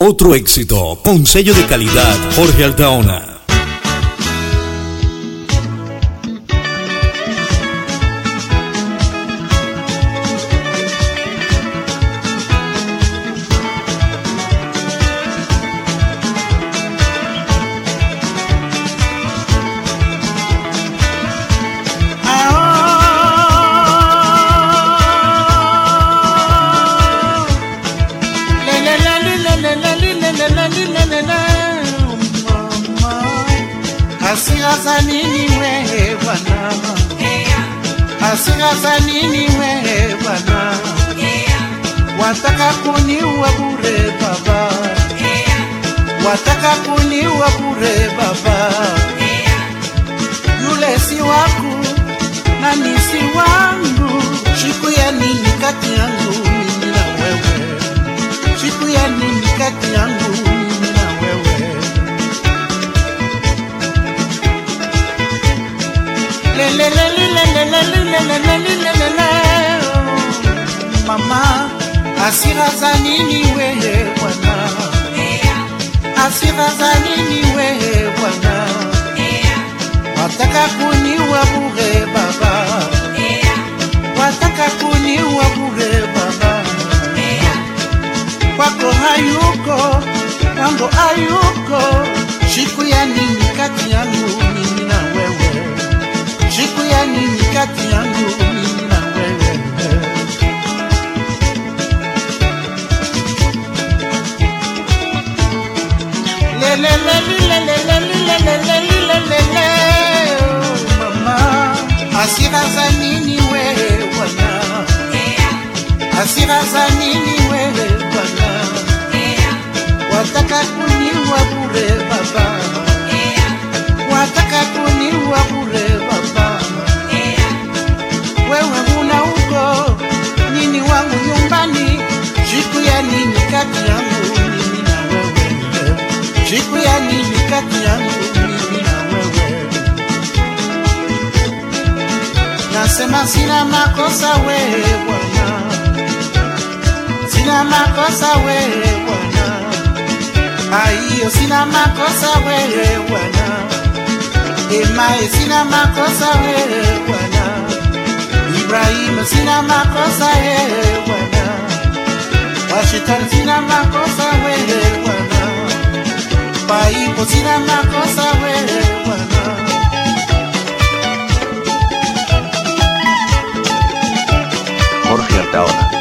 Otro éxito con sello de calidad Jorge Altaona. Hasira za nini wewe bwana? Hasira za nini wewe bwana? Wataka kuniua bure baba, wataka kuniua bure baba. Yule si wako na ni si wangu, lelelelelelele mama asiraza nini wehe bwana? Asiraza nini wehe bwana? Wataka kuni Wataka kuniua bure baba, wataka kuniua bure baba. wewe huna uko nini wangu nyumbani, siku ya nini kati yangu mimi na wewe, siku ya nini kati yangu. Nasema sina makosa wewe Bwana, sina makosa wewe Ai, eu sina makosa wewe wana Ema, eu sina makosa wewe wana Ibrahim, eu sina makosa wewe wana Washington, sina makosa wewe wana Pai, eu sina makosa wewe wana Jorge Altaona